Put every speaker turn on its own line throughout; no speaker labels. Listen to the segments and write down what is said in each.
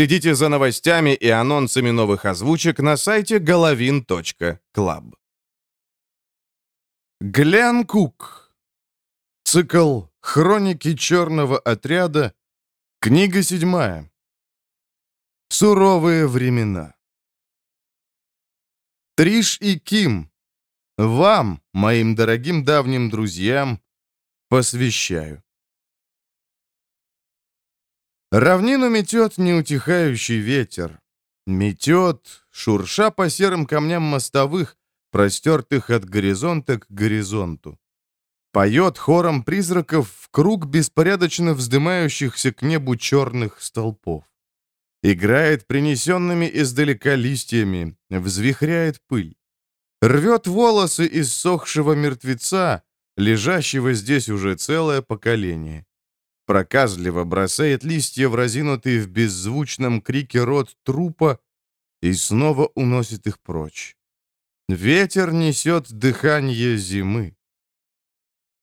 Следите за новостями и анонсами новых озвучек на сайте головин.клаб. Глен Кук. Цикл «Хроники черного отряда». Книга седьмая. Суровые времена. Триш и Ким, вам, моим дорогим давним друзьям, посвящаю. Равнину метет неутихающий ветер. Метет, шурша по серым камням мостовых, простертых от горизонта к горизонту. Поет хором призраков в круг беспорядочно вздымающихся к небу черных столпов. Играет принесенными издалека листьями, взвихряет пыль. Рвет волосы иссохшего мертвеца, лежащего здесь уже целое поколение проказливо бросает листья в разинутый в беззвучном крике рот трупа и снова уносит их прочь. Ветер несет дыхание зимы.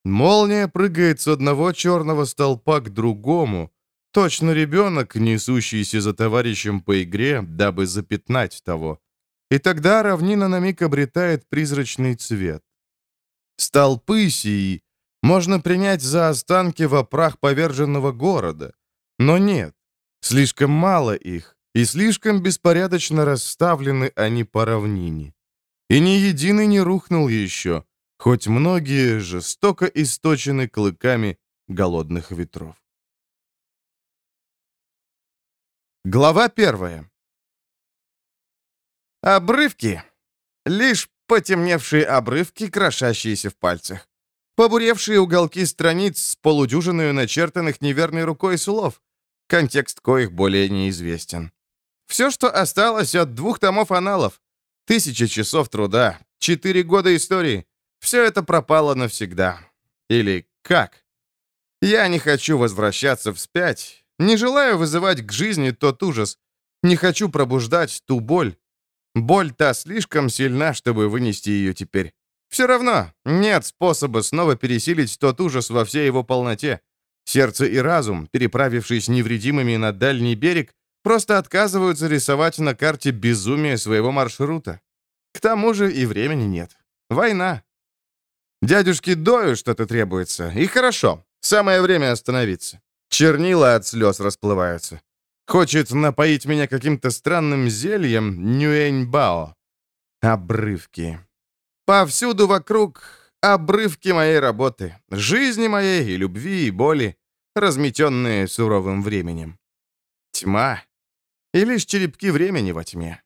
Молния прыгает с одного черного столпа к другому, точно ребенок, несущийся за товарищем по игре, дабы запятнать того. И тогда равнина на миг обретает призрачный цвет. Столпы сии можно принять за останки во прах поверженного города. Но нет, слишком мало их, и слишком беспорядочно расставлены они по равнине. И ни единый не рухнул еще, хоть многие жестоко источены клыками голодных ветров. Глава первая. Обрывки. Лишь потемневшие обрывки, крошащиеся в пальцах побуревшие уголки страниц с полудюжиною начертанных неверной рукой слов, контекст коих более неизвестен. Все, что осталось от двух томов аналов, тысячи часов труда, четыре года истории, все это пропало навсегда. Или как? Я не хочу возвращаться вспять, не желаю вызывать к жизни тот ужас, не хочу пробуждать ту боль. Боль та слишком сильна, чтобы вынести ее теперь. Все равно нет способа снова пересилить тот ужас во всей его полноте. Сердце и разум, переправившись невредимыми на дальний берег, просто отказываются рисовать на карте безумие своего маршрута. К тому же и времени нет. Война. Дядюшке Дою что-то требуется, и хорошо. Самое время остановиться. Чернила от слез расплываются. Хочет напоить меня каким-то странным зельем Нюэньбао. Обрывки. Повсюду вокруг обрывки моей работы, жизни моей и любви, и боли, разметенные суровым временем. Тьма. И лишь черепки времени во тьме.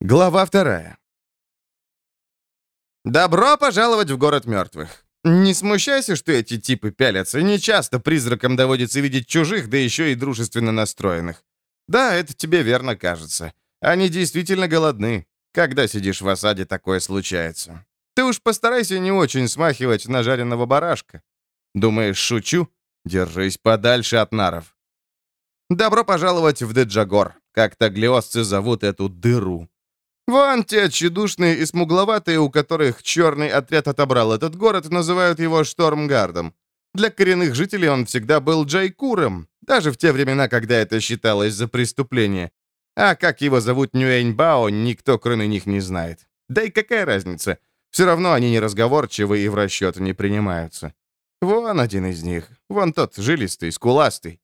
Глава вторая. «Добро пожаловать в город мертвых. Не смущайся, что эти типы пялятся. Не часто призракам доводится видеть чужих, да еще и дружественно настроенных. Да, это тебе верно кажется. Они действительно голодны. Когда сидишь в осаде, такое случается. Ты уж постарайся не очень смахивать на жареного барашка. Думаешь, шучу? Держись подальше от наров. Добро пожаловать в Деджагор, как таглиосцы зовут эту дыру. Вон те тщедушные и смугловатые, у которых черный отряд отобрал этот город, называют его Штормгардом. Для коренных жителей он всегда был Джайкуром, даже в те времена, когда это считалось за преступление. А как его зовут Нюэньбао, никто кроме них не знает. Да и какая разница? Все равно они неразговорчивы и в расчет не принимаются. Вон один из них. Вон тот, жилистый, скуластый.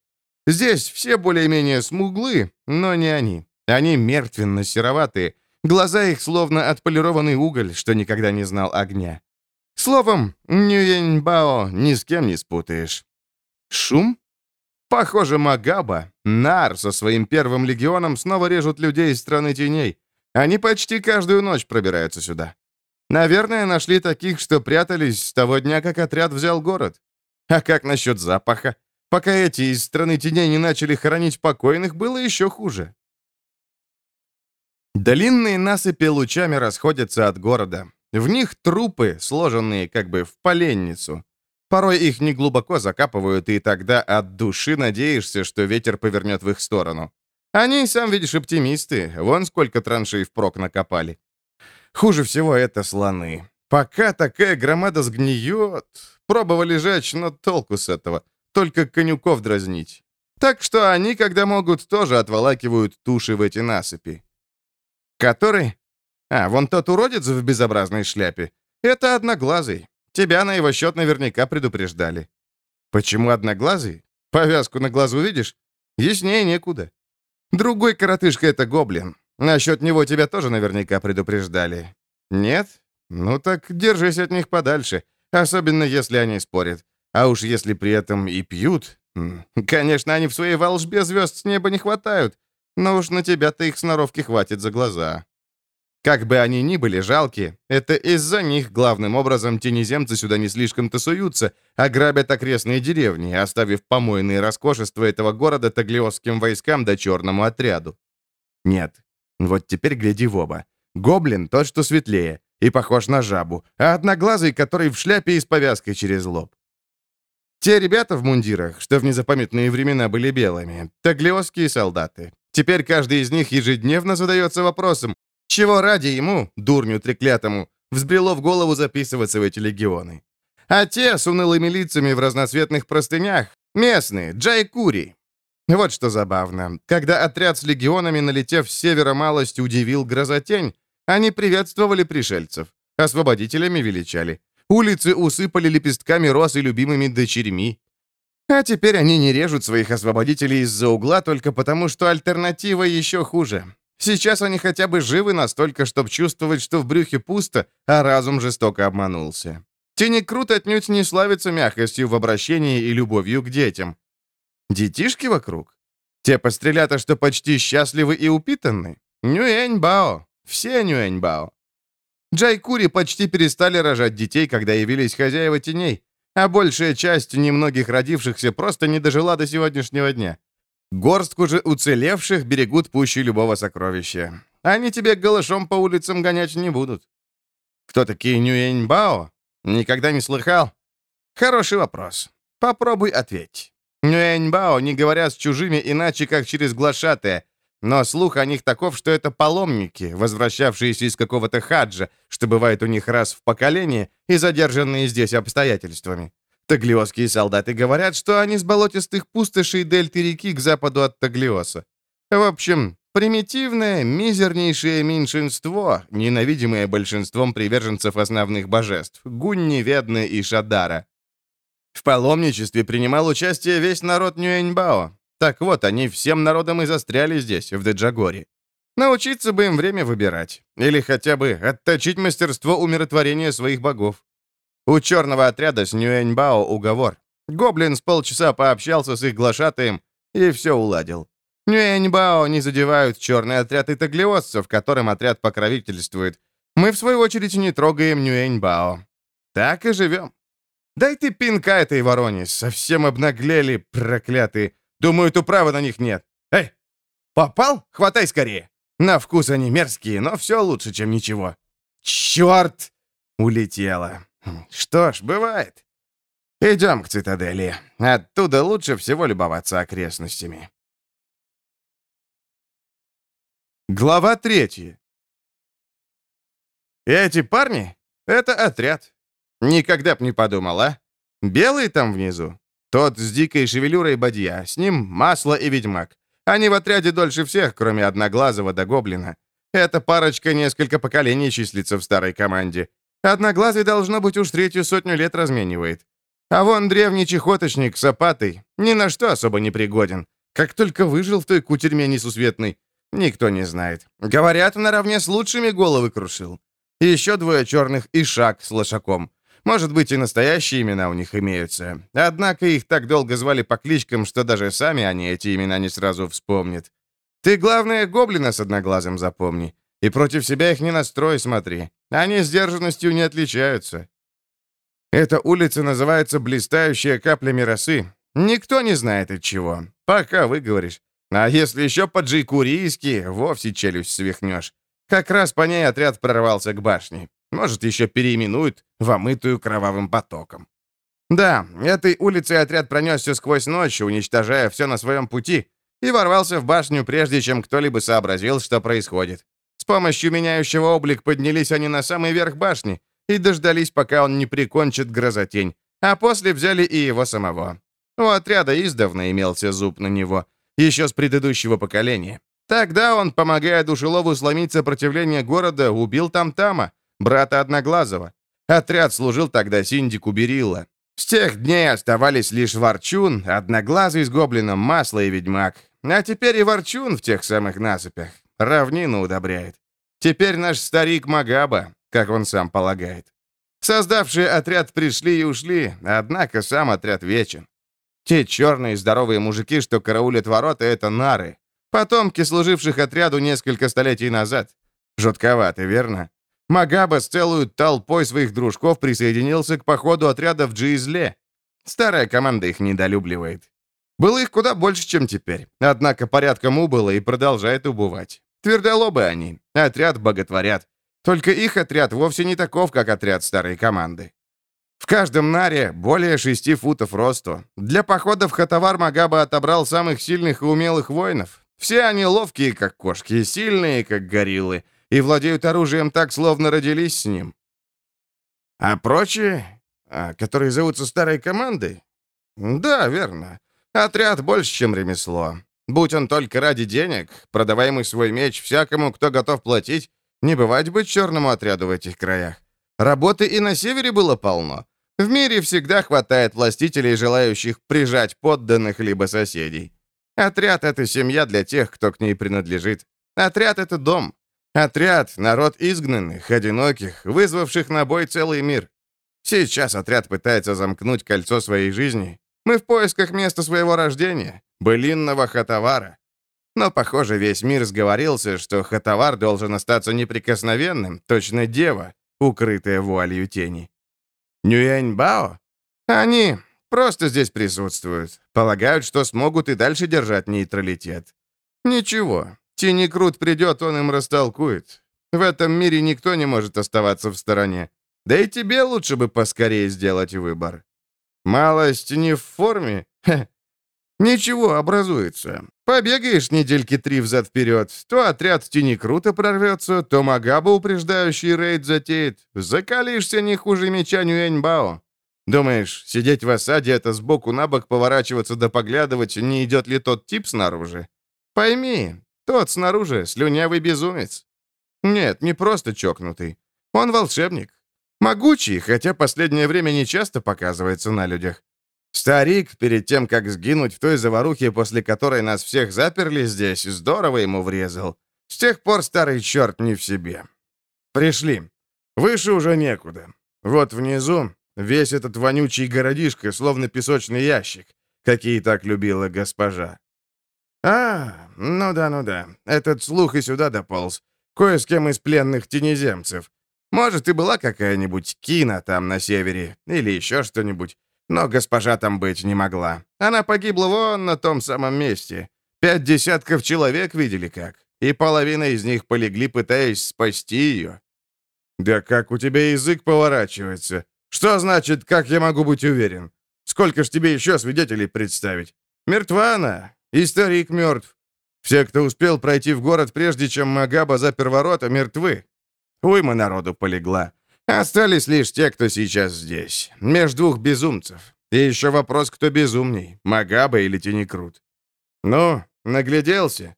Здесь все более-менее смуглы, но не они. Они мертвенно-сероватые. Глаза их словно отполированный уголь, что никогда не знал огня. Словом, Нюэньбао ни с кем не спутаешь. Шум? Похоже, Магаба, Нар со своим первым легионом снова режут людей из страны теней. Они почти каждую ночь пробираются сюда. Наверное, нашли таких, что прятались с того дня, как отряд взял город. А как насчет запаха? Пока эти из страны теней не начали хоронить покойных, было еще хуже. Длинные насыпи лучами расходятся от города. В них трупы, сложенные как бы в поленницу. Порой их неглубоко закапывают, и тогда от души надеешься, что ветер повернет в их сторону. Они, сам видишь, оптимисты. Вон сколько траншей впрок накопали. Хуже всего это слоны. Пока такая громада сгниет... Пробовали жечь, но толку с этого. Только конюков дразнить. Так что они, когда могут, тоже отволакивают туши в эти насыпи. Который? А, вон тот уродец в безобразной шляпе. Это одноглазый. Тебя на его счет наверняка предупреждали. Почему одноглазый? Повязку на глазу видишь? Яснее некуда. Другой коротышка — это гоблин. Насчет него тебя тоже наверняка предупреждали. Нет? Ну так держись от них подальше, особенно если они спорят. А уж если при этом и пьют... Конечно, они в своей волжбе звезд с неба не хватают, но уж на тебя-то их сноровки хватит за глаза. Как бы они ни были жалки, это из-за них главным образом тенеземцы сюда не слишком-то суются, а грабят окрестные деревни, оставив помойные роскошества этого города таглиосским войскам да черному отряду. Нет, вот теперь гляди в оба. Гоблин тот, что светлее, и похож на жабу, а одноглазый, который в шляпе и с повязкой через лоб. Те ребята в мундирах, что в незапамятные времена были белыми, таглиосские солдаты. Теперь каждый из них ежедневно задается вопросом, чего ради ему, дурню треклятому, взбрело в голову записываться в эти легионы. А те с унылыми лицами в разноцветных простынях, местные, джайкури. Вот что забавно. Когда отряд с легионами, налетев с севера малость, удивил грозотень, они приветствовали пришельцев, освободителями величали. Улицы усыпали лепестками роз и любимыми дочерьми. А теперь они не режут своих освободителей из-за угла только потому, что альтернатива еще хуже. Сейчас они хотя бы живы настолько, чтобы чувствовать, что в брюхе пусто, а разум жестоко обманулся. Тенекрут отнюдь не славится мягкостью в обращении и любовью к детям. Детишки вокруг? Те пострелята, что почти счастливы и упитанны? Нюэньбао. Все Нюэньбао. Джайкури почти перестали рожать детей, когда явились хозяева теней, а большая часть немногих родившихся просто не дожила до сегодняшнего дня. Горстку же уцелевших берегут пуще любого сокровища. Они тебе голышом по улицам гонять не будут. Кто такие Нюэньбао? Никогда не слыхал? Хороший вопрос. Попробуй ответь. Нюэньбао не говорят с чужими иначе, как через глашатая, но слух о них таков, что это паломники, возвращавшиеся из какого-то хаджа, что бывает у них раз в поколении, и задержанные здесь обстоятельствами. Таглиосские солдаты говорят, что они с болотистых пустошей дельты реки к западу от Таглиоса. В общем, примитивное, мизернейшее меньшинство, ненавидимое большинством приверженцев основных божеств, Гунни, Ведны и Шадара. В паломничестве принимал участие весь народ Нюэньбао. Так вот, они всем народом и застряли здесь, в Деджагоре. Научиться бы им время выбирать. Или хотя бы отточить мастерство умиротворения своих богов. У черного отряда с Нюэньбао уговор. Гоблин с полчаса пообщался с их глашатаем и все уладил. Нюэньбао не задевают черный отряд и таглиосцев, которым отряд покровительствует. Мы, в свою очередь, не трогаем Нюэньбао. Так и живем. Дай ты пинка этой вороне, совсем обнаглели, проклятые. Думаю, у права на них нет. Эй, попал? Хватай скорее. На вкус они мерзкие, но все лучше, чем ничего. Черт! Улетела. Что ж, бывает. Идем к цитадели. Оттуда лучше всего любоваться окрестностями. Глава третья. Эти парни — это отряд. Никогда б не подумал, а? Белый там внизу. Тот с дикой шевелюрой бадья, с ним масло и ведьмак. Они в отряде дольше всех, кроме одноглазого до гоблина. Эта парочка несколько поколений числится в старой команде. Одноглазый, должно быть, уж третью сотню лет разменивает. А вон древний чехоточник с опатой ни на что особо не пригоден. Как только выжил в той кутерьме несусветной, никто не знает. Говорят, наравне с лучшими головы крушил. Еще двое черных и шаг с лошаком. Может быть, и настоящие имена у них имеются. Однако их так долго звали по кличкам, что даже сами они эти имена не сразу вспомнят. Ты, главное, гоблина с одноглазым запомни. И против себя их не настрой, смотри. Они сдержанностью не отличаются. Эта улица называется «Блистающая каплями росы». Никто не знает от чего. Пока выговоришь. А если еще по-джейкурийски, вовсе челюсть свихнешь. Как раз по ней отряд прорвался к башне. Может, еще переименуют в омытую кровавым потоком. Да, этой улицей отряд пронесся сквозь ночь, уничтожая все на своем пути, и ворвался в башню, прежде чем кто-либо сообразил, что происходит помощью меняющего облик поднялись они на самый верх башни и дождались, пока он не прикончит грозотень, а после взяли и его самого. У отряда издавна имелся зуб на него, еще с предыдущего поколения. Тогда он, помогая Душелову сломить сопротивление города, убил Тамтама, брата Одноглазого. Отряд служил тогда Синдику Берилла. С тех дней оставались лишь Ворчун, Одноглазый с Гоблином, Масло и Ведьмак. А теперь и Ворчун в тех самых насыпях. Равнину удобряет. Теперь наш старик Магаба, как он сам полагает. Создавшие отряд пришли и ушли, однако сам отряд вечен. Те черные здоровые мужики, что караулят ворота, это нары. Потомки, служивших отряду несколько столетий назад. Жутковато, верно? Магаба с целую толпой своих дружков присоединился к походу отряда в Джизле. Старая команда их недолюбливает. Было их куда больше, чем теперь. Однако порядком убыло и продолжает убывать. Твердолобы они. Отряд боготворят. Только их отряд вовсе не таков, как отряд старой команды. В каждом наре более шести футов росту. Для похода в Хатавар Магаба отобрал самых сильных и умелых воинов. Все они ловкие, как кошки, сильные, как гориллы, и владеют оружием так, словно родились с ним. А прочие, а, которые зовутся старой командой? Да, верно. Отряд больше, чем ремесло. Будь он только ради денег, продаваемый свой меч всякому, кто готов платить, не бывать бы черному отряду в этих краях. Работы и на севере было полно. В мире всегда хватает властителей, желающих прижать подданных либо соседей. Отряд — это семья для тех, кто к ней принадлежит. Отряд — это дом. Отряд — народ изгнанных, одиноких, вызвавших на бой целый мир. Сейчас отряд пытается замкнуть кольцо своей жизни. Мы в поисках места своего рождения, былинного хатавара. Но, похоже, весь мир сговорился, что хатавар должен остаться неприкосновенным, точно дева, укрытая вуалью тени. Нюэньбао? Они просто здесь присутствуют. Полагают, что смогут и дальше держать нейтралитет. Ничего, Тинекрут придет, он им растолкует. В этом мире никто не может оставаться в стороне. Да и тебе лучше бы поскорее сделать выбор. Малость не в форме? Ха. Ничего, образуется. Побегаешь недельки три взад-вперед, то отряд тени круто прорвется, то Магаба упреждающий рейд затеет. Закалишься не хуже меча Нюэньбао. Думаешь, сидеть в осаде — это сбоку на бок поворачиваться да поглядывать, не идет ли тот тип снаружи? Пойми, тот снаружи слюнявый безумец. Нет, не просто чокнутый. Он волшебник. Могучий, хотя последнее время не часто показывается на людях. Старик, перед тем, как сгинуть в той заварухе, после которой нас всех заперли здесь, здорово ему врезал. С тех пор старый черт не в себе. Пришли. Выше уже некуда. Вот внизу весь этот вонючий городишко, словно песочный ящик, какие так любила госпожа. А, ну да, ну да. Этот слух и сюда дополз. Кое с кем из пленных тенеземцев. Может, и была какая-нибудь Кина там на севере, или еще что-нибудь. Но госпожа там быть не могла. Она погибла вон на том самом месте. Пять десятков человек видели как. И половина из них полегли, пытаясь спасти ее. Да как у тебя язык поворачивается? Что значит, как я могу быть уверен? Сколько ж тебе еще свидетелей представить? Мертва она, и старик мертв. Все, кто успел пройти в город, прежде чем Магаба запер ворота, мертвы. Уйма народу полегла. Остались лишь те, кто сейчас здесь, между двух безумцев. И еще вопрос, кто безумней, Магаба или Тинекрут. Ну, нагляделся.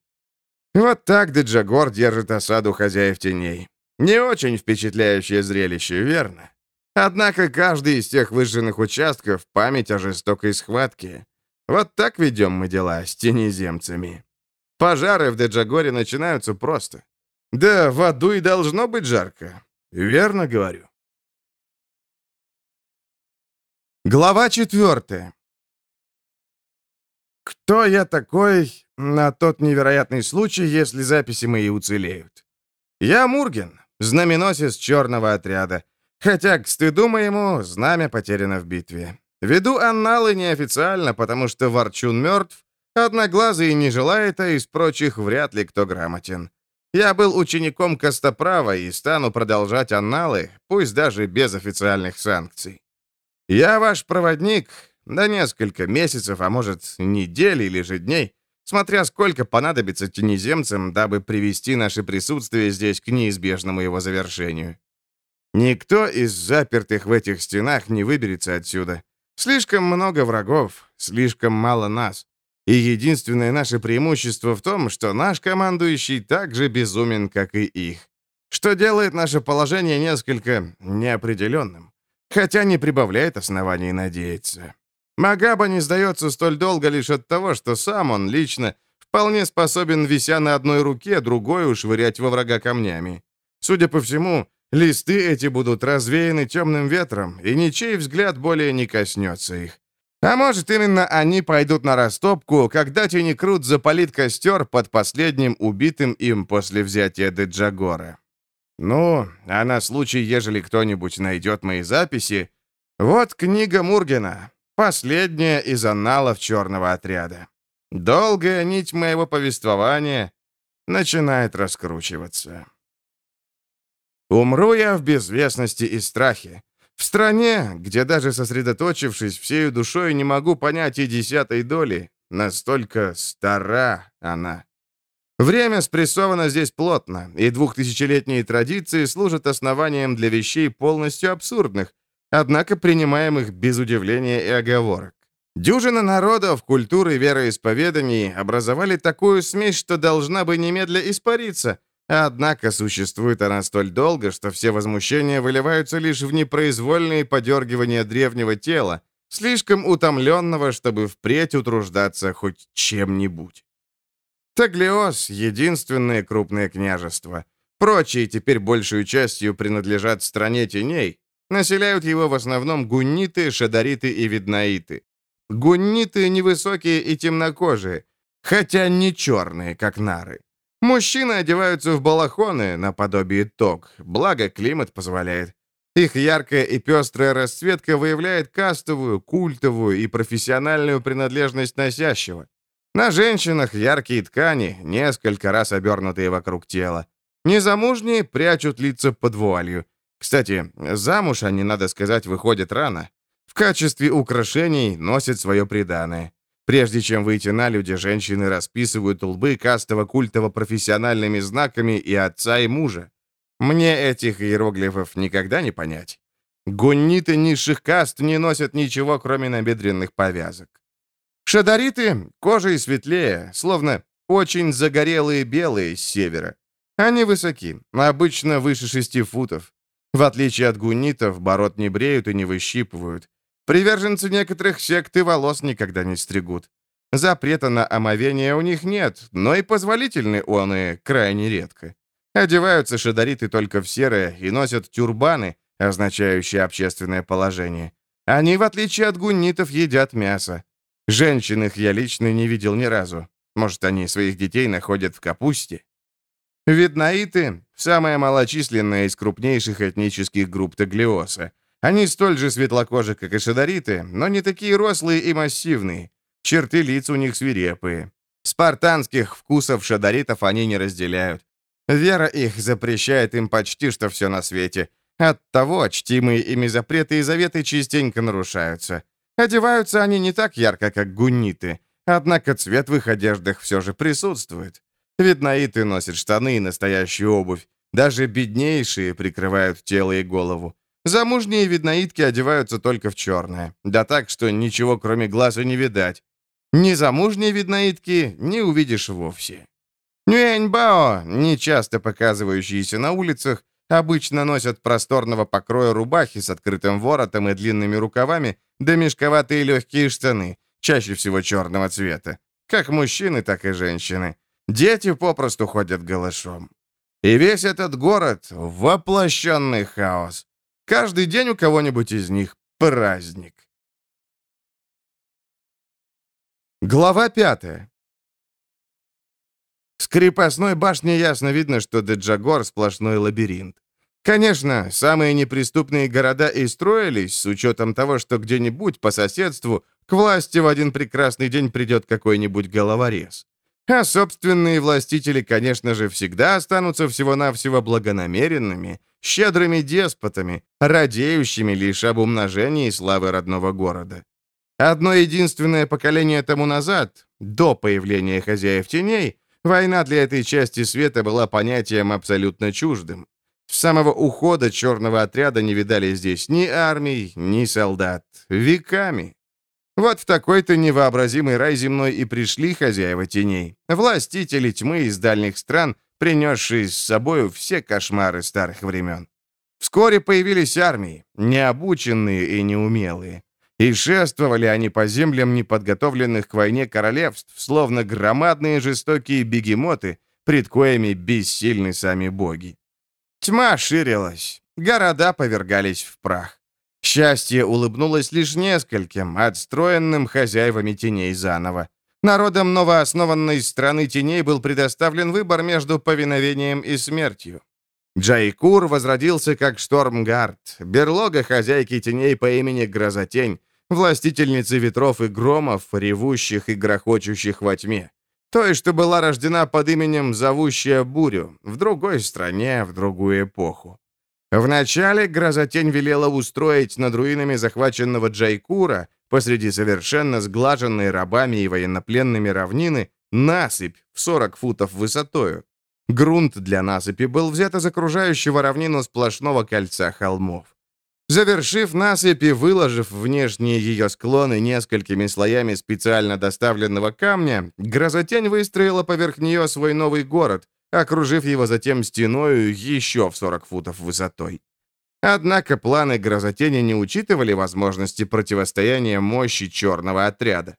Вот так Деджагор держит осаду хозяев теней. Не очень впечатляющее зрелище, верно? Однако каждый из тех выжженных участков — память о жестокой схватке. Вот так ведем мы дела с тенеземцами. Пожары в Деджагоре начинаются просто. Да, в аду и должно быть жарко. Верно говорю. Глава четвертая. Кто я такой на тот невероятный случай, если записи мои уцелеют? Я Мурген, знаменосец черного отряда. Хотя, к стыду моему, знамя потеряно в битве. Веду анналы неофициально, потому что Ворчун мертв, Одноглазый не желает, а из прочих вряд ли кто грамотен. Я был учеником Костоправа и стану продолжать анналы, пусть даже без официальных санкций. Я ваш проводник до несколько месяцев, а может, недель или же дней, смотря сколько понадобится тенеземцам, дабы привести наше присутствие здесь к неизбежному его завершению. Никто из запертых в этих стенах не выберется отсюда. Слишком много врагов, слишком мало нас. И единственное наше преимущество в том, что наш командующий так же безумен, как и их. Что делает наше положение несколько неопределенным. Хотя не прибавляет оснований надеяться. Магаба не сдается столь долго лишь от того, что сам он лично вполне способен, вися на одной руке, другой швырять во врага камнями. Судя по всему, листы эти будут развеяны темным ветром, и ничей взгляд более не коснется их. А может, именно они пойдут на растопку, когда Тинекрут запалит костер под последним убитым им после взятия Деджагора. Ну, а на случай, ежели кто-нибудь найдет мои записи, вот книга Мургена, последняя из аналов черного отряда. Долгая нить моего повествования начинает раскручиваться. Умру я в безвестности и страхе. В стране, где даже сосредоточившись всею душой, не могу понять и десятой доли, настолько стара она. Время спрессовано здесь плотно, и двухтысячелетние традиции служат основанием для вещей полностью абсурдных, однако принимаемых без удивления и оговорок. Дюжина народов, культуры и вероисповеданий образовали такую смесь, что должна бы немедля испариться — Однако существует она столь долго, что все возмущения выливаются лишь в непроизвольные подергивания древнего тела, слишком утомленного, чтобы впредь утруждаться хоть чем-нибудь. Таглиос — единственное крупное княжество. Прочие теперь большую частью принадлежат стране теней. Населяют его в основном гунниты, шадариты и виднаиты. Гунниты невысокие и темнокожие, хотя не черные, как нары. Мужчины одеваются в балахоны, наподобие тог, благо климат позволяет. Их яркая и пестрая расцветка выявляет кастовую, культовую и профессиональную принадлежность носящего. На женщинах яркие ткани, несколько раз обернутые вокруг тела. Незамужние прячут лица под вуалью. Кстати, замуж они, надо сказать, выходят рано. В качестве украшений носят свое приданое. Прежде чем выйти на люди, женщины расписывают лбы кастово-культово-профессиональными знаками и отца, и мужа. Мне этих иероглифов никогда не понять. Гунниты низших каст не носят ничего, кроме набедренных повязок. Шадариты кожей светлее, словно очень загорелые белые с севера. Они высоки, обычно выше шести футов. В отличие от гуннитов, бород не бреют и не выщипывают. Приверженцы некоторых сект и волос никогда не стригут. Запрета на омовение у них нет, но и позволительны он и крайне редко. Одеваются шадариты только в серое и носят тюрбаны, означающие общественное положение. Они, в отличие от гуннитов, едят мясо. Женщин их я лично не видел ни разу. Может, они своих детей находят в капусте? Виднаиты — самая малочисленная из крупнейших этнических групп Таглиоса. Они столь же светлокожи, как и шадариты, но не такие рослые и массивные. Черты лиц у них свирепые. Спартанских вкусов шадаритов они не разделяют. Вера их запрещает им почти что все на свете. Оттого чтимые ими запреты и заветы частенько нарушаются. Одеваются они не так ярко, как гунниты, однако цвет в их одеждах все же присутствует. Виднаиты носят штаны и настоящую обувь. Даже беднейшие прикрывают тело и голову. Замужние виднаитки одеваются только в черное. Да так, что ничего кроме глаза не видать. Незамужние виднаитки не увидишь вовсе. Нюэньбао, нечасто показывающиеся на улицах, обычно носят просторного покроя рубахи с открытым воротом и длинными рукавами, да мешковатые легкие штаны, чаще всего черного цвета. Как мужчины, так и женщины. Дети попросту ходят голышом. И весь этот город — воплощенный хаос. Каждый день у кого-нибудь из них праздник. Глава пятая. С крепостной башни ясно видно, что Деджагор — сплошной лабиринт. Конечно, самые неприступные города и строились с учетом того, что где-нибудь по соседству к власти в один прекрасный день придет какой-нибудь головорез. А собственные властители, конечно же, всегда останутся всего-навсего благонамеренными, щедрыми деспотами, радеющими лишь об умножении славы родного города. Одно единственное поколение тому назад, до появления хозяев теней, война для этой части света была понятием абсолютно чуждым. С самого ухода черного отряда не видали здесь ни армий, ни солдат. Веками. Вот в такой-то невообразимый рай земной и пришли хозяева теней, властители тьмы из дальних стран, принесшие с собою все кошмары старых времен. Вскоре появились армии, необученные и неумелые. И шествовали они по землям неподготовленных к войне королевств, словно громадные жестокие бегемоты, пред коями бессильны сами боги. Тьма ширилась, города повергались в прах. Счастье улыбнулось лишь нескольким, отстроенным хозяевами теней заново. Народам новооснованной страны теней был предоставлен выбор между повиновением и смертью. Джайкур возродился как Штормгард, берлога хозяйки теней по имени Грозотень, властительницы ветров и громов, ревущих и грохочущих во тьме. Той, что была рождена под именем Зовущая Бурю, в другой стране, в другую эпоху. Вначале Грозотень велела устроить над руинами захваченного Джайкура посреди совершенно сглаженной рабами и военнопленными равнины насыпь в 40 футов высотою. Грунт для насыпи был взят из окружающего равнину сплошного кольца холмов. Завершив насыпь и выложив внешние ее склоны несколькими слоями специально доставленного камня, Грозотень выстроила поверх нее свой новый город, окружив его затем стеною еще в 40 футов высотой. Однако планы Грозотени не учитывали возможности противостояния мощи черного отряда.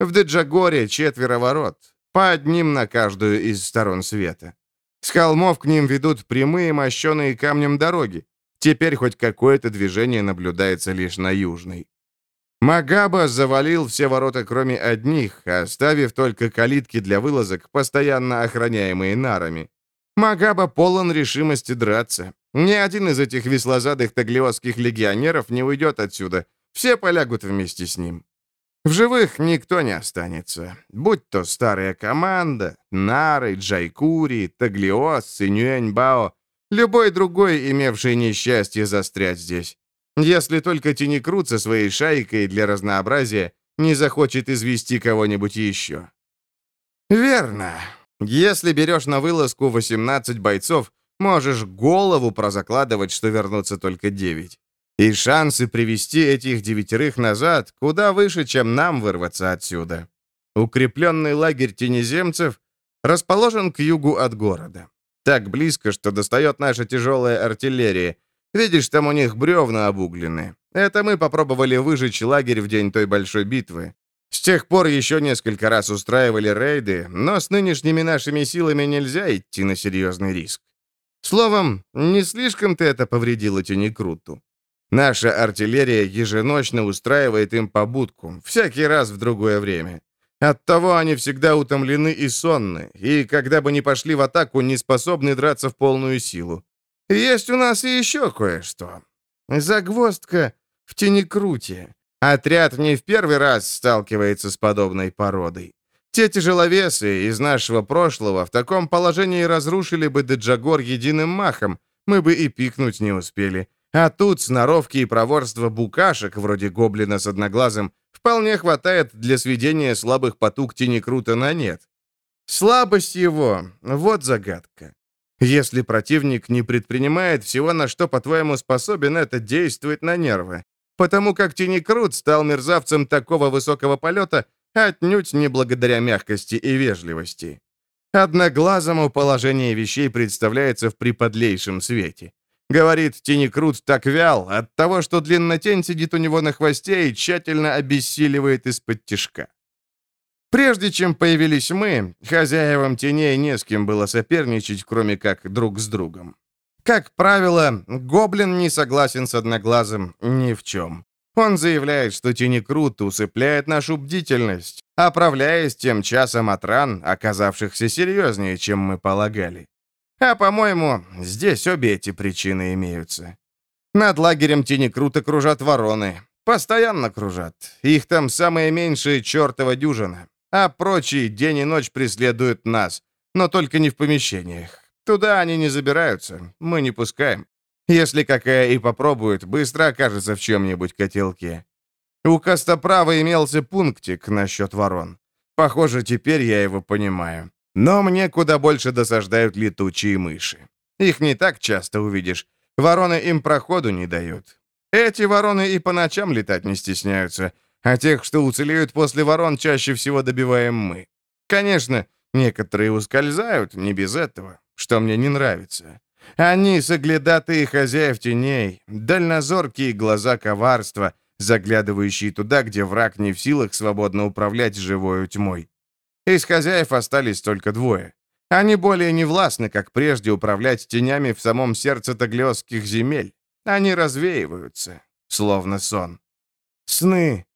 В Деджагоре четверо ворот, по одним на каждую из сторон света. С холмов к ним ведут прямые, мощеные камнем дороги. Теперь хоть какое-то движение наблюдается лишь на южной. Магаба завалил все ворота, кроме одних, оставив только калитки для вылазок, постоянно охраняемые нарами. Магаба полон решимости драться. Ни один из этих веслозадых таглиосских легионеров не уйдет отсюда. Все полягут вместе с ним. В живых никто не останется. Будь то старая команда, Нары, Джайкури, Таглиос, Нюэньбао, любой другой, имевший несчастье застрять здесь. Если только Тинекрут со своей шайкой для разнообразия не захочет извести кого-нибудь еще. Верно. Если берешь на вылазку 18 бойцов, можешь голову прозакладывать, что вернутся только 9. И шансы привести этих девятерых назад куда выше, чем нам вырваться отсюда. Укрепленный лагерь тенеземцев расположен к югу от города. Так близко, что достает наша тяжелая артиллерия. Видишь, там у них бревна обуглены. Это мы попробовали выжечь лагерь в день той большой битвы. С тех пор еще несколько раз устраивали рейды, но с нынешними нашими силами нельзя идти на серьезный риск. Словом, не слишком-то это повредило Тюникруту. Наша артиллерия еженочно устраивает им побудку, всякий раз в другое время. Оттого они всегда утомлены и сонны, и, когда бы ни пошли в атаку, не способны драться в полную силу. Есть у нас и еще кое-что. Загвоздка в тенекруте. Отряд не в первый раз сталкивается с подобной породой. Те тяжеловесы из нашего прошлого в таком положении разрушили бы Деджагор единым махом, мы бы и пикнуть не успели. А тут сноровки и проворство букашек, вроде гоблина с одноглазым, вполне хватает для сведения слабых потуг Тинекрута на нет. Слабость его — вот загадка. Если противник не предпринимает всего, на что, по-твоему, способен, это действует на нервы. Потому как Тинекрут стал мерзавцем такого высокого полета отнюдь не благодаря мягкости и вежливости. Одноглазому положение вещей представляется в приподлейшем свете. Говорит, Тинекрут так вял от того, что длиннотень сидит у него на хвосте и тщательно обессиливает из-под тишка. Прежде чем появились мы, хозяевам теней не с кем было соперничать, кроме как друг с другом. Как правило, гоблин не согласен с одноглазым ни в чем. Он заявляет, что Тинекрут усыпляет нашу бдительность, оправляясь тем часом от ран, оказавшихся серьезнее, чем мы полагали. А, по-моему, здесь обе эти причины имеются. Над лагерем Тинекрута кружат вороны. Постоянно кружат. Их там самое меньшее чертова дюжина. А прочие день и ночь преследуют нас. Но только не в помещениях. Туда они не забираются. Мы не пускаем. Если какая и попробует, быстро окажется в чем-нибудь котелке. У Костоправа имелся пунктик насчет ворон. Похоже, теперь я его понимаю. Но мне куда больше досаждают летучие мыши. Их не так часто увидишь. Вороны им проходу не дают. Эти вороны и по ночам летать не стесняются, а тех, что уцелеют после ворон, чаще всего добиваем мы. Конечно, некоторые ускользают, не без этого, что мне не нравится. Они соглядатые хозяев теней, дальнозоркие глаза коварства, заглядывающие туда, где враг не в силах свободно управлять живою тьмой. Из хозяев остались только двое. Они более не властны, как прежде, управлять тенями в самом сердце таглиосских земель. Они развеиваются, словно сон. Сны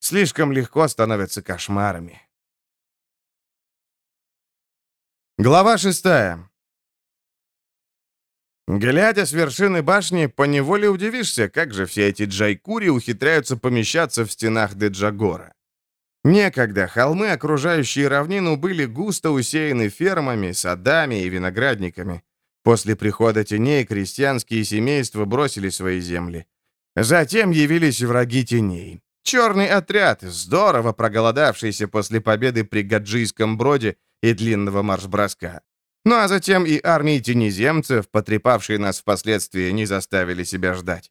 слишком легко становятся кошмарами. Глава шестая. Глядя с вершины башни, поневоле удивишься, как же все эти джайкури ухитряются помещаться в стенах Деджагора. Некогда холмы, окружающие равнину, были густо усеяны фермами, садами и виноградниками. После прихода теней крестьянские семейства бросили свои земли. Затем явились враги теней. Черный отряд, здорово проголодавшийся после победы при Гаджийском броде и длинного марш-броска. Ну а затем и армии тенеземцев, потрепавшие нас впоследствии, не заставили себя ждать.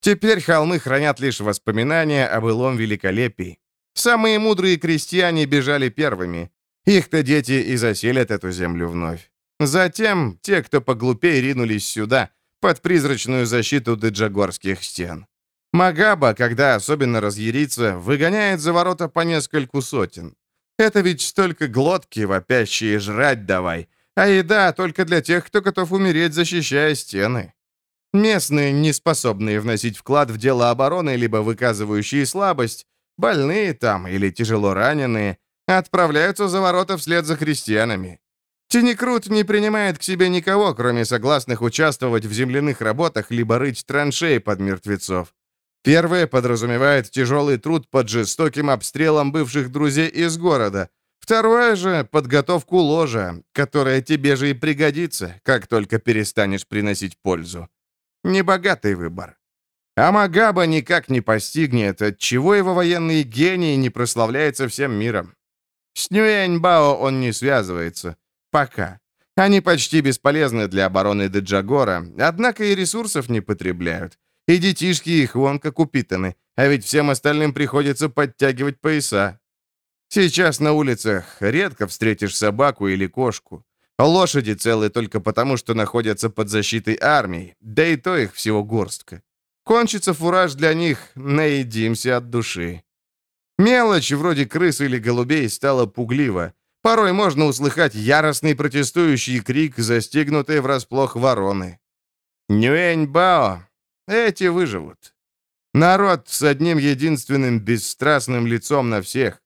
Теперь холмы хранят лишь воспоминания о былом великолепии. Самые мудрые крестьяне бежали первыми. Их-то дети и заселят эту землю вновь. Затем те, кто поглупее, ринулись сюда, под призрачную защиту деджагорских стен. Магаба, когда особенно разъярится, выгоняет за ворота по нескольку сотен. Это ведь столько глотки, вопящие «жрать давай», а еда только для тех, кто готов умереть, защищая стены. Местные, не способные вносить вклад в дело обороны, либо выказывающие слабость, больные там или тяжело раненые, отправляются за ворота вслед за христианами. Тинекрут не принимает к себе никого, кроме согласных участвовать в земляных работах либо рыть траншеи под мертвецов. Первое подразумевает тяжелый труд под жестоким обстрелом бывших друзей из города. Второе же — подготовку ложа, которая тебе же и пригодится, как только перестанешь приносить пользу. Небогатый выбор. Амагаба никак не постигнет, отчего его военный гений не прославляется всем миром. С Нюэньбао он не связывается. Пока. Они почти бесполезны для обороны Деджагора, однако и ресурсов не потребляют. И детишки их вон как упитаны, а ведь всем остальным приходится подтягивать пояса. Сейчас на улицах редко встретишь собаку или кошку. Лошади целы только потому, что находятся под защитой армии, да и то их всего горстка. Кончится фураж для них, наедимся от души. Мелочь, вроде крыс или голубей, стала пуглива. Порой можно услыхать яростный протестующий крик, застигнутый врасплох вороны. Нюэнь-бао. Эти выживут. Народ с одним единственным бесстрастным лицом на всех.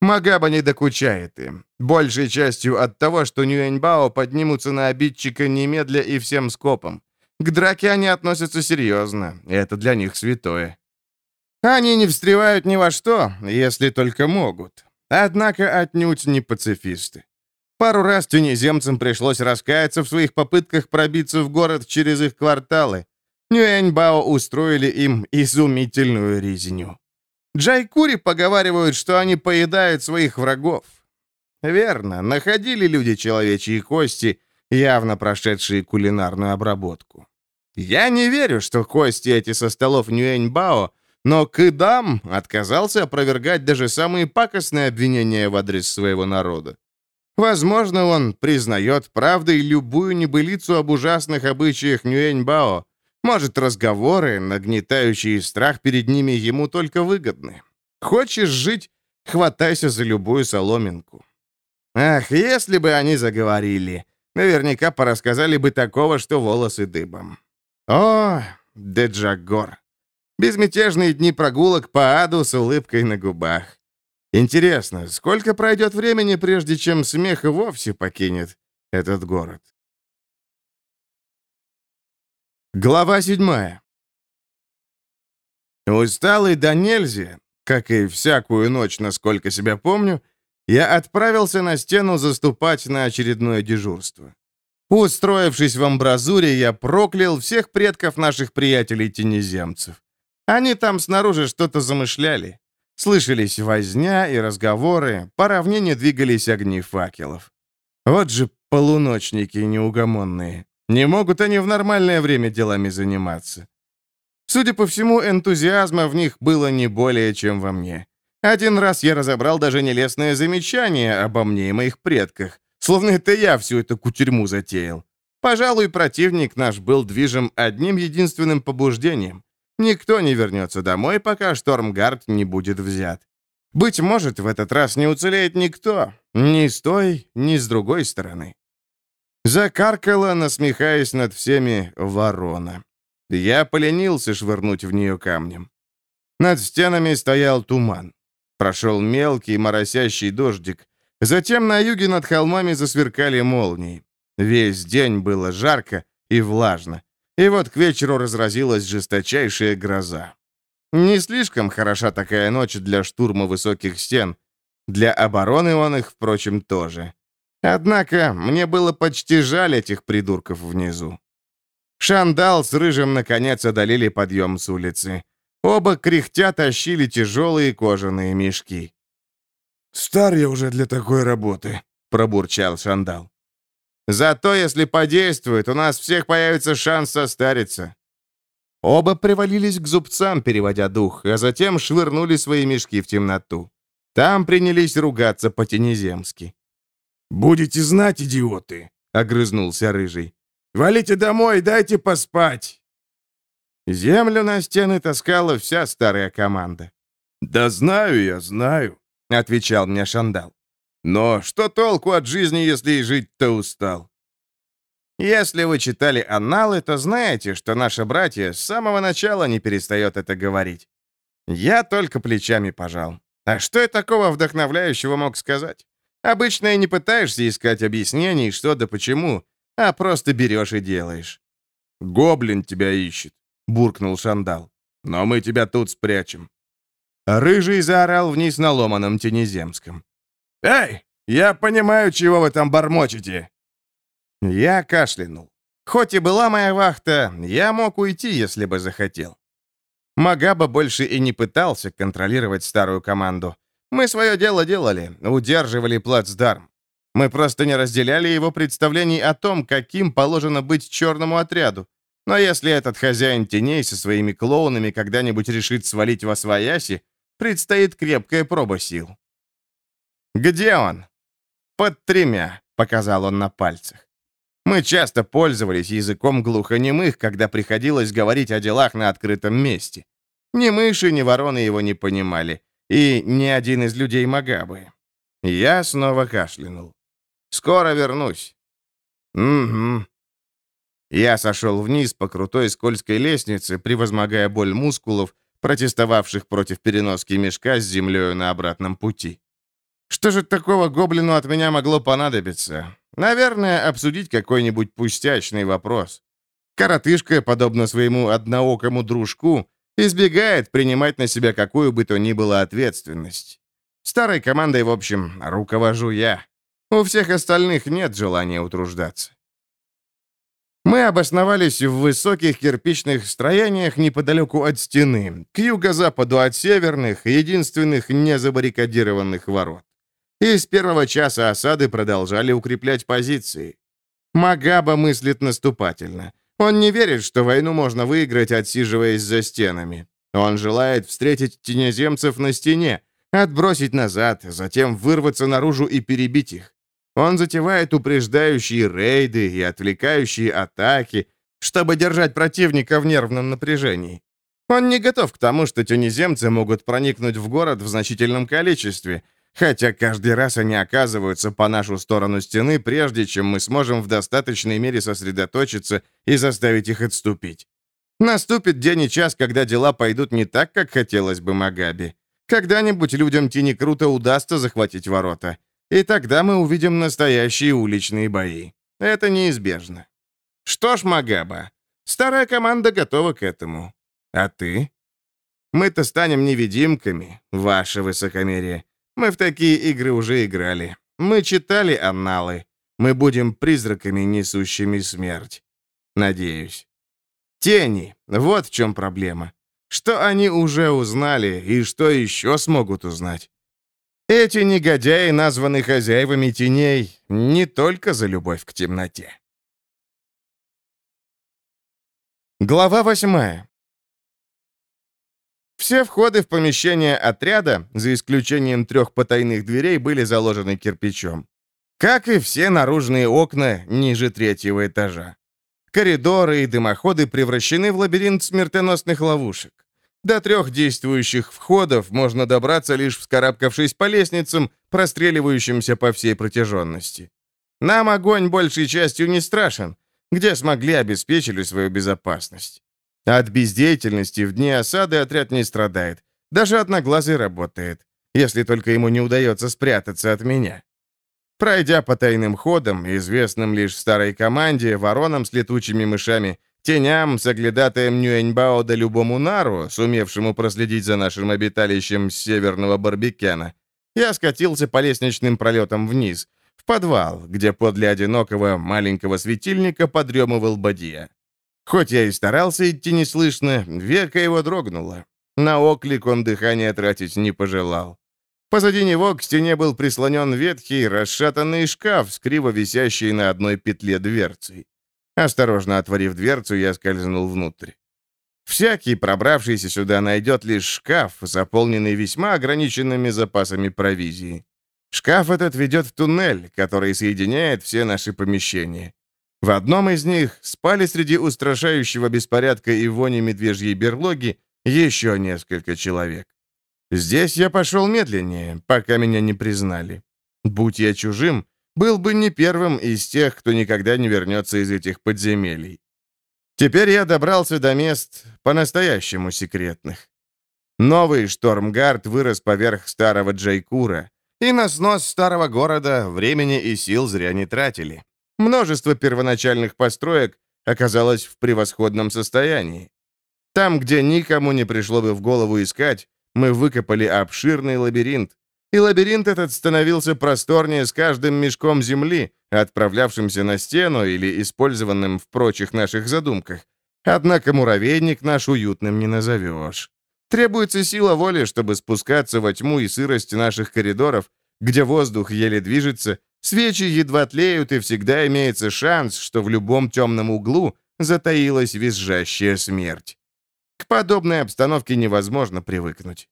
Магаба не докучает им. Большей частью от того, что Нюэньбао поднимутся на обидчика немедля и всем скопом. К драке они относятся серьезно, это для них святое. Они не встревают ни во что, если только могут. Однако отнюдь не пацифисты. Пару раз тюнеземцам пришлось раскаяться в своих попытках пробиться в город через их кварталы. Нюэньбао устроили им изумительную резню. Джайкури поговаривают, что они поедают своих врагов. Верно, находили люди человечьи кости явно прошедшие кулинарную обработку. Я не верю, что кости эти со столов Нюэньбао, но Кыдам отказался опровергать даже самые пакостные обвинения в адрес своего народа. Возможно, он признает правдой любую небылицу об ужасных обычаях Нюэньбао. Может, разговоры, нагнетающие страх перед ними, ему только выгодны. Хочешь жить, хватайся за любую соломинку. Ах, если бы они заговорили. Наверняка порассказали бы такого, что волосы дыбом. О, Деджагор. Безмятежные дни прогулок по аду с улыбкой на губах. Интересно, сколько пройдет времени, прежде чем смех вовсе покинет этот город? Глава седьмая. Усталый до нельзя, как и всякую ночь, насколько себя помню, я отправился на стену заступать на очередное дежурство. Устроившись в амбразуре, я проклял всех предков наших приятелей-тенеземцев. Они там снаружи что-то замышляли. Слышались возня и разговоры, по равнине двигались огни факелов. Вот же полуночники неугомонные. Не могут они в нормальное время делами заниматься. Судя по всему, энтузиазма в них было не более, чем во мне. Один раз я разобрал даже нелестное замечание обо мне и моих предках, словно это я всю эту кутерьму затеял. Пожалуй, противник наш был движим одним единственным побуждением. Никто не вернется домой, пока Штормгард не будет взят. Быть может, в этот раз не уцелеет никто, ни с той, ни с другой стороны. Закаркала, насмехаясь над всеми, ворона. Я поленился швырнуть в нее камнем. Над стенами стоял туман. Прошел мелкий моросящий дождик. Затем на юге над холмами засверкали молнии. Весь день было жарко и влажно. И вот к вечеру разразилась жесточайшая гроза. Не слишком хороша такая ночь для штурма высоких стен. Для обороны он их, впрочем, тоже. Однако мне было почти жаль этих придурков внизу. Шандал с Рыжим наконец одолели подъем с улицы. Оба кряхтя тащили тяжелые кожаные мешки.
«Стар я уже для такой работы», — пробурчал Шандал.
«Зато, если подействует, у нас всех появится шанс состариться». Оба привалились к зубцам, переводя дух, а затем швырнули свои мешки в темноту. Там принялись ругаться по-тенеземски.
«Будете знать, идиоты!» — огрызнулся Рыжий. «Валите домой, дайте поспать!»
Землю на стены таскала вся старая команда.
«Да знаю я, знаю», —
отвечал мне Шандал. «Но что толку от жизни, если и жить-то устал?» Если вы читали анналы, то знаете, что наши братья с самого начала не перестает это говорить. Я только плечами пожал. А что я такого вдохновляющего мог сказать? Обычно и не пытаешься искать объяснений, что да почему, а просто берешь и делаешь.
«Гоблин тебя ищет», — буркнул Шандал. «Но мы тебя тут спрячем».
Рыжий заорал вниз на ломаном тенеземском.
«Эй, я понимаю, чего вы там бормочете!»
Я кашлянул. Хоть и была моя вахта, я мог уйти, если бы захотел. Магаба больше и не пытался контролировать старую команду. Мы свое дело делали, удерживали плацдарм. Мы просто не разделяли его представлений о том, каким положено быть черному отряду. Но если этот хозяин теней со своими клоунами когда-нибудь решит свалить во свояси, предстоит крепкая проба сил. «Где он?» «Под тремя», — показал он на пальцах. Мы часто пользовались языком глухонемых, когда приходилось говорить о делах на открытом месте. Ни мыши, ни вороны его не понимали. И ни один из людей Магабы. Я снова кашлянул. «Скоро вернусь». «Угу». Я сошел вниз по крутой скользкой лестнице, превозмогая боль мускулов, протестовавших против переноски мешка с землей на обратном пути. Что же такого гоблину от меня могло понадобиться? Наверное, обсудить какой-нибудь пустячный вопрос. Коротышка, подобно своему одноокому дружку, избегает принимать на себя какую бы то ни было ответственность. Старой командой, в общем, руковожу я. У всех остальных нет желания утруждаться. Мы обосновались в высоких кирпичных строениях неподалеку от стены, к юго-западу от северных, единственных незабаррикадированных ворот. И с первого часа осады продолжали укреплять позиции. Магаба мыслит наступательно. Он не верит, что войну можно выиграть, отсиживаясь за стенами. Он желает встретить тенеземцев на стене, отбросить назад, затем вырваться наружу и перебить их. Он затевает упреждающие рейды и отвлекающие атаки, чтобы держать противника в нервном напряжении. Он не готов к тому, что тюнеземцы могут проникнуть в город в значительном количестве – Хотя каждый раз они оказываются по нашу сторону стены, прежде чем мы сможем в достаточной мере сосредоточиться и заставить их отступить. Наступит день и час, когда дела пойдут не так, как хотелось бы Магаби. Когда-нибудь людям Тини круто удастся захватить ворота. И тогда мы увидим настоящие уличные бои. Это неизбежно. Что ж, Магаба, старая команда готова к этому. А ты? Мы-то станем невидимками, ваше высокомерие. Мы в такие игры уже играли. Мы читали анналы. Мы будем призраками, несущими смерть. Надеюсь. Тени. Вот в чем проблема. Что они уже узнали и что еще смогут узнать? Эти негодяи названы хозяевами теней не только за любовь к темноте. Глава восьмая. Все входы в помещение отряда, за исключением трех потайных дверей, были заложены кирпичом. Как и все наружные окна ниже третьего этажа. Коридоры и дымоходы превращены в лабиринт смертоносных ловушек. До трех действующих входов можно добраться, лишь вскарабкавшись по лестницам, простреливающимся по всей протяженности. Нам огонь большей частью не страшен, где смогли обеспечили свою безопасность. От бездеятельности в дни осады отряд не страдает. Даже одноглазый работает, если только ему не удается спрятаться от меня. Пройдя по тайным ходам, известным лишь старой команде, воронам с летучими мышами, теням, соглядатаем Нюэньбао да любому нару, сумевшему проследить за нашим обиталищем с северного Барбекена, я скатился по лестничным пролетам вниз, в подвал, где подле одинокого маленького светильника подремывал Бадия. Хоть я и старался идти неслышно, века его дрогнула. На оклик он дыхание тратить не пожелал. Позади него к стене был прислонен ветхий, расшатанный шкаф с криво висящей на одной петле дверцей. Осторожно отворив дверцу, я скользнул внутрь. Всякий, пробравшийся сюда, найдет лишь шкаф, заполненный весьма ограниченными запасами провизии. Шкаф этот ведет в туннель, который соединяет все наши помещения. В одном из них спали среди устрашающего беспорядка и вони медвежьей берлоги еще несколько человек. Здесь я пошел медленнее, пока меня не признали. Будь я чужим, был бы не первым из тех, кто никогда не вернется из этих подземелий. Теперь я добрался до мест по-настоящему секретных. Новый Штормгард вырос поверх старого Джейкура, и на снос старого города времени и сил зря не тратили. Множество первоначальных построек оказалось в превосходном состоянии. Там, где никому не пришло бы в голову искать, мы выкопали обширный лабиринт. И лабиринт этот становился просторнее с каждым мешком земли, отправлявшимся на стену или использованным в прочих наших задумках. Однако муравейник наш уютным не назовешь. Требуется сила воли, чтобы спускаться во тьму и сырость наших коридоров, где воздух еле движется, Свечи едва тлеют, и всегда имеется шанс, что в любом темном углу затаилась визжащая смерть. К подобной обстановке невозможно привыкнуть.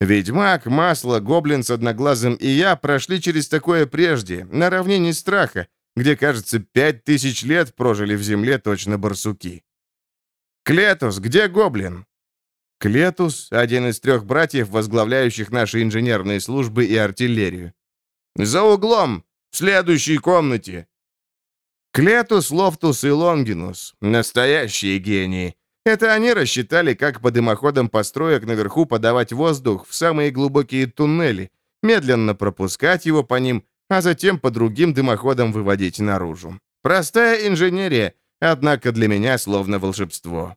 Ведьмак, Масло, Гоблин с Одноглазым и я прошли через такое прежде, на равнине страха, где, кажется, пять тысяч лет прожили в земле точно барсуки. «Клетус, где Гоблин?» Клетус — один из трех братьев, возглавляющих наши инженерные службы и артиллерию. «За углом! В следующей комнате!» Клетус, Лофтус и Лонгинус — настоящие гении. Это они рассчитали, как по дымоходам построек наверху подавать воздух в самые глубокие туннели, медленно пропускать его по ним, а затем по другим дымоходам выводить наружу. Простая инженерия, однако для меня словно волшебство.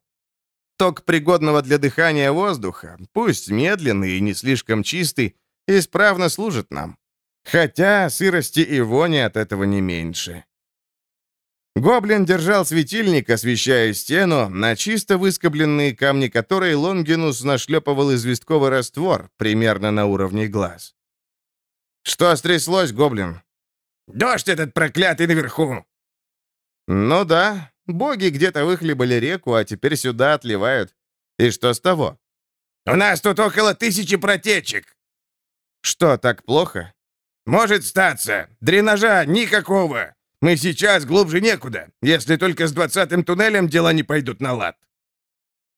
Ток пригодного для дыхания воздуха, пусть медленный и не слишком чистый, исправно служит нам. Хотя сырости и вони от этого не меньше. Гоблин держал светильник, освещая стену, на чисто выскобленные камни которой Лонгинус нашлепывал известковый раствор, примерно на уровне глаз. «Что стряслось, Гоблин?»
«Дождь этот проклятый наверху!»
«Ну да, боги где-то выхлебали реку, а теперь сюда отливают. И что с того?»
«У нас тут около тысячи протечек!»
«Что, так плохо?»
«Может статься. Дренажа никакого. Мы сейчас глубже некуда, если только с двадцатым туннелем дела не пойдут на лад».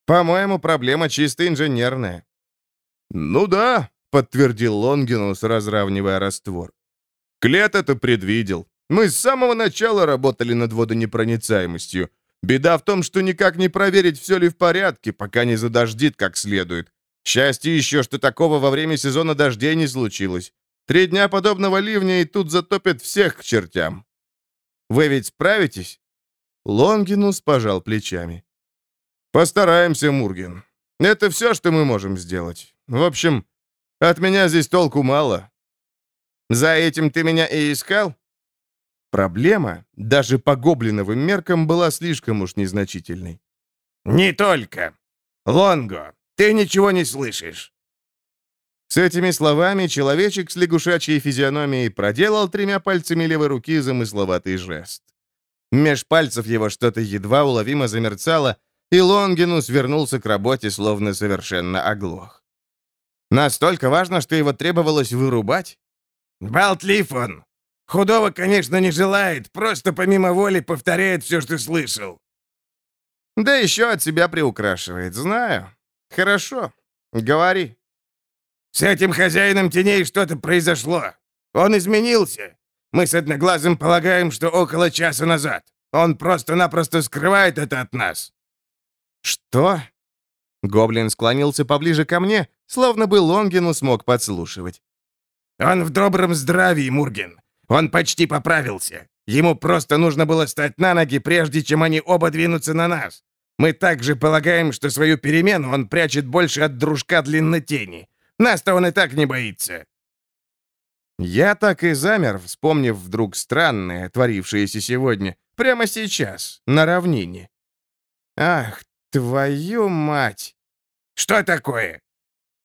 «По-моему, проблема чисто инженерная».
«Ну да», — подтвердил Лонгинус, разравнивая раствор. «Клет это предвидел. Мы с самого начала работали над водонепроницаемостью. Беда в том, что никак не проверить, все ли в порядке, пока не задождит как следует. Счастье еще, что такого во время сезона дождей не случилось. Три дня подобного ливня, и тут затопят всех к чертям. Вы ведь справитесь?» Лонгинус пожал плечами. «Постараемся, Мурген. Это все, что мы можем сделать. В общем, от меня здесь толку мало». «За этим ты меня и искал?» Проблема, даже по гоблиновым меркам, была слишком уж незначительной. «Не только. Лонго, ты ничего не слышишь.
С этими словами человечек с лягушачьей физиономией проделал тремя пальцами левой руки замысловатый жест. Меж пальцев его что-то едва уловимо замерцало, и Лонгинус вернулся к работе, словно совершенно оглох. Настолько важно, что его требовалось вырубать?
Болтлив он. Худого, конечно, не желает, просто помимо воли повторяет все, что слышал.
Да еще от себя приукрашивает, знаю. Хорошо, говори.
С этим хозяином теней что-то произошло. Он изменился. Мы с Одноглазым полагаем, что около часа назад. Он просто-напросто скрывает это от нас».
«Что?» Гоблин склонился поближе ко мне, словно бы Лонгину смог подслушивать.
«Он в добром здравии, Мурген. Он почти поправился. Ему просто нужно было стать на ноги, прежде чем они оба двинутся на нас. Мы также полагаем, что свою перемену он прячет больше от дружка длиннотени. Нас-то он и так не боится».
Я так и замер, вспомнив вдруг странное, творившееся сегодня, прямо сейчас, на равнине. «Ах, твою мать!»
«Что такое?»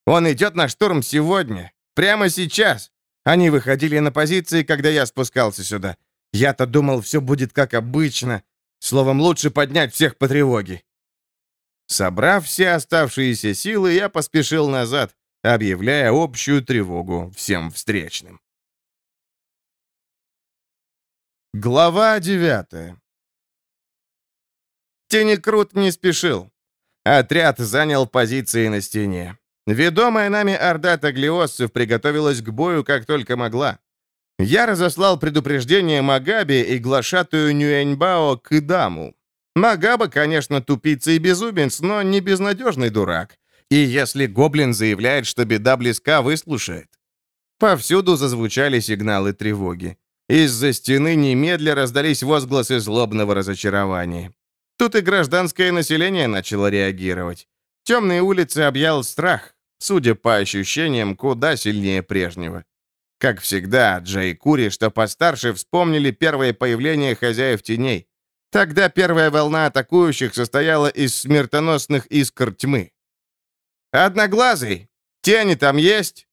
«Он идет на штурм сегодня, прямо сейчас. Они выходили на позиции, когда я спускался сюда. Я-то думал, все будет как обычно. Словом, лучше поднять всех по тревоге». Собрав все оставшиеся силы, я поспешил назад, объявляя общую тревогу всем встречным. Глава 9 Тенекрут не спешил. Отряд занял позиции на стене. Ведомая нами орда таглиоссов приготовилась к бою как только могла. Я разослал предупреждение Магабе и глашатую Нюэньбао к Идаму. Магаба, конечно, тупица и безумец, но не безнадежный дурак. И если гоблин заявляет, что беда близка, выслушает. Повсюду зазвучали сигналы тревоги. Из-за стены немедля раздались возгласы злобного разочарования. Тут и гражданское население начало реагировать. Темные улицы объял страх, судя по ощущениям, куда сильнее прежнего. Как всегда, Джей Кури, что постарше, вспомнили первое появление хозяев теней. Тогда первая волна атакующих состояла из смертоносных искр тьмы. «Одноглазый! Тени там есть?»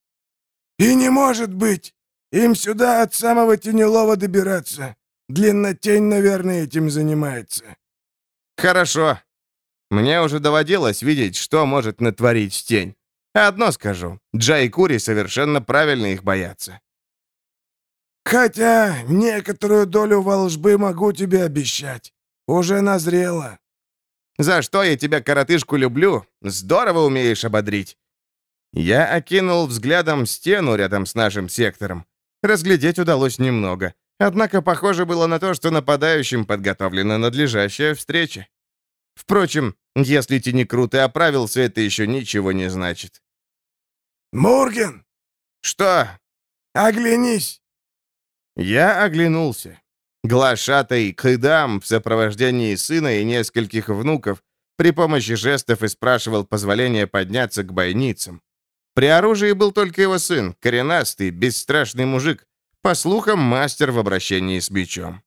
«И не может быть! Им сюда от самого Тенелова добираться. Длиннотень, наверное, этим занимается».
«Хорошо. Мне уже доводилось видеть, что может натворить тень. Одно скажу. Джай и Кури совершенно правильно их боятся».
«Хотя некоторую долю волжбы могу тебе обещать. Уже назрело».
За что я тебя, коротышку, люблю? Здорово умеешь ободрить». Я окинул взглядом стену рядом с нашим сектором. Разглядеть удалось немного. Однако похоже было на то, что нападающим подготовлена надлежащая встреча. Впрочем, если Тинекрут и оправился, это еще ничего не значит.
«Мурген!»
«Что?»
«Оглянись!»
Я оглянулся. Глашатай Кыдам в сопровождении сына и нескольких внуков при помощи жестов и спрашивал позволения подняться к бойницам. При оружии был только его сын, коренастый, бесстрашный мужик, по слухам, мастер в обращении с бичом.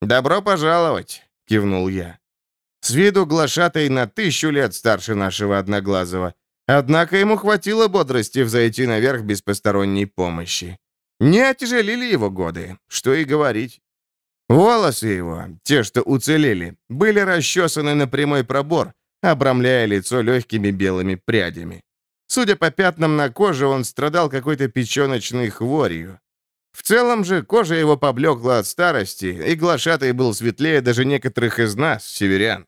«Добро пожаловать», — кивнул я. С виду глашатай на тысячу лет старше нашего Одноглазого, однако ему хватило бодрости взойти наверх без посторонней помощи. Не отяжелили его годы, что и говорить. Волосы его, те, что уцелели, были расчесаны на прямой пробор, обрамляя лицо легкими белыми прядями. Судя по пятнам на коже, он страдал какой-то печеночной хворью. В целом же кожа его поблекла от старости, и глашатый был светлее даже некоторых из нас, северян.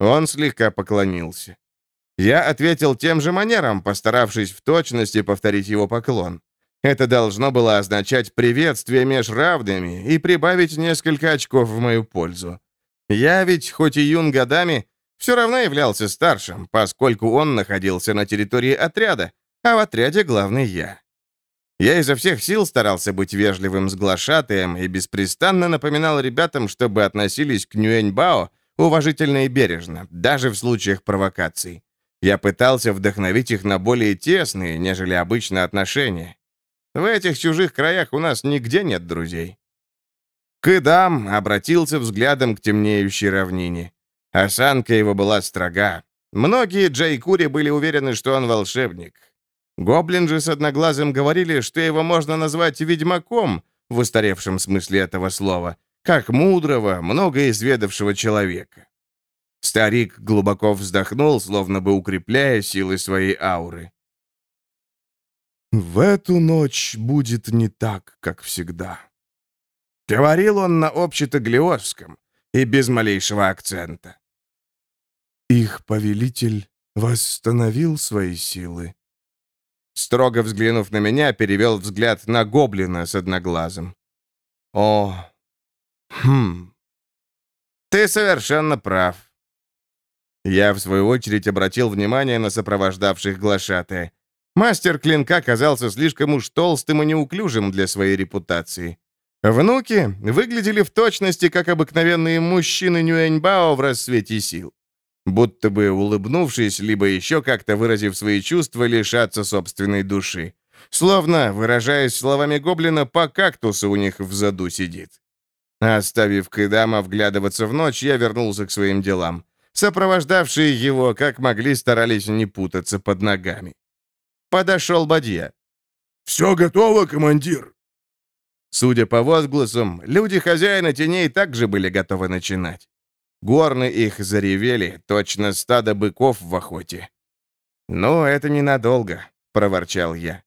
Он слегка поклонился. Я ответил тем же манером, постаравшись в точности повторить его поклон. Это должно было означать приветствие меж равными и прибавить несколько очков в мою пользу. Я ведь, хоть и юн годами, все равно являлся старшим, поскольку он находился на территории отряда, а в отряде главный я. Я изо всех сил старался быть вежливым с глашатаем и беспрестанно напоминал ребятам, чтобы относились к Нюэньбао уважительно и бережно, даже в случаях провокаций. Я пытался вдохновить их на более тесные, нежели обычно, отношения. В этих чужих краях у нас нигде нет друзей. Кыдам обратился взглядом к темнеющей равнине. Осанка его была строга. Многие Джайкури были уверены, что он волшебник. Гоблин же с одноглазым говорили, что его можно назвать ведьмаком в устаревшем смысле этого слова, как мудрого, многоизведавшего человека.
Старик глубоко вздохнул, словно бы укрепляя силы своей ауры. «В эту ночь будет не так, как всегда». Говорил он на общетоглиосском и без малейшего акцента. Их повелитель восстановил свои силы. Строго взглянув на меня, перевел взгляд на гоблина с одноглазым. «О, хм, ты совершенно прав. Я, в свою очередь, обратил внимание на сопровождавших глашатая. Мастер клинка казался слишком уж толстым и неуклюжим для своей репутации. Внуки выглядели в точности, как обыкновенные мужчины Нюэньбао в рассвете сил. Будто бы улыбнувшись, либо еще как-то выразив свои чувства, лишаться собственной души. Словно, выражаясь словами гоблина, по кактусу у них в заду сидит. Оставив Кэдама вглядываться в ночь, я вернулся к своим делам. Сопровождавшие его, как могли, старались не путаться под ногами. Подошел Бадья.
«Все готово, командир!»
Судя по возгласам, люди хозяина теней также были готовы начинать. Горны их заревели, точно стадо быков в охоте. «Ну, это ненадолго», — проворчал я.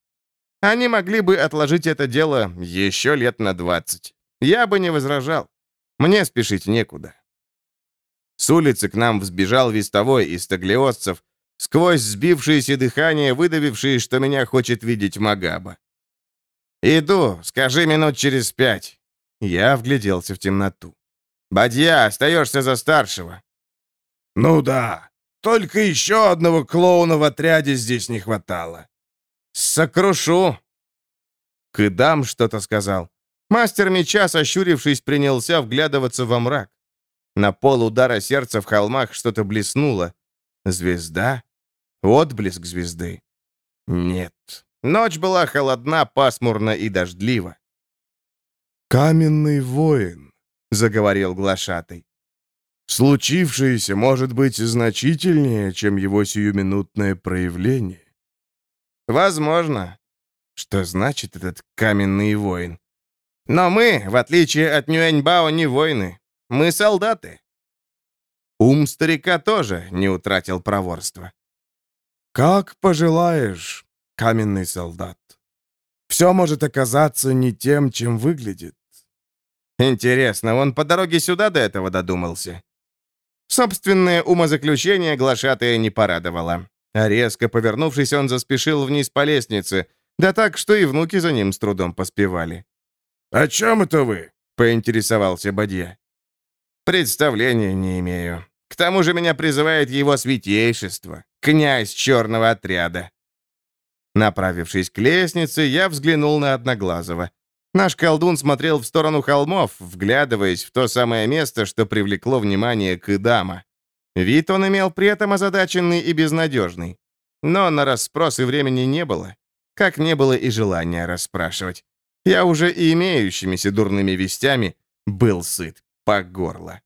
«Они могли бы отложить это дело еще лет на двадцать. Я бы не возражал. Мне спешить некуда». С улицы к нам взбежал вестовой из таглиосцев, сквозь сбившееся дыхание, выдавившие, что меня хочет видеть Магаба. «Иду, скажи минут через пять». Я вгляделся в темноту. «Бадья, остаешься за старшего».
«Ну да, только еще одного клоуна в отряде здесь не хватало».
«Сокрушу». Кыдам что-то сказал. Мастер меча, сощурившись, принялся вглядываться во мрак. На пол удара сердца в холмах что-то блеснуло. Звезда? Отблеск звезды? Нет. Ночь была холодна, пасмурна и дождлива.
«Каменный воин», — заговорил глашатый. «Случившееся может быть значительнее, чем его сиюминутное проявление».
«Возможно. Что значит этот каменный воин? Но мы, в отличие от Нюэньбао, не воины. Мы солдаты. Ум старика тоже не утратил проворства.
«Как пожелаешь, каменный солдат. Все может оказаться не тем, чем выглядит».
Интересно, он по дороге сюда до этого додумался? Собственное умозаключение глашатая не порадовало. А резко повернувшись, он заспешил вниз по лестнице, да так, что и внуки за ним с трудом поспевали.
«О чем это вы?»
— поинтересовался Бадья. Представления не имею. К тому же меня призывает его святейшество, князь черного отряда. Направившись к лестнице, я взглянул на Одноглазого. Наш колдун смотрел в сторону холмов, вглядываясь в то самое место, что привлекло внимание Кыдама. Вид он имел при этом озадаченный и безнадежный. Но на расспросы времени не было, как не было и желания расспрашивать. Я уже и имеющимися дурными вестями был сыт по горло.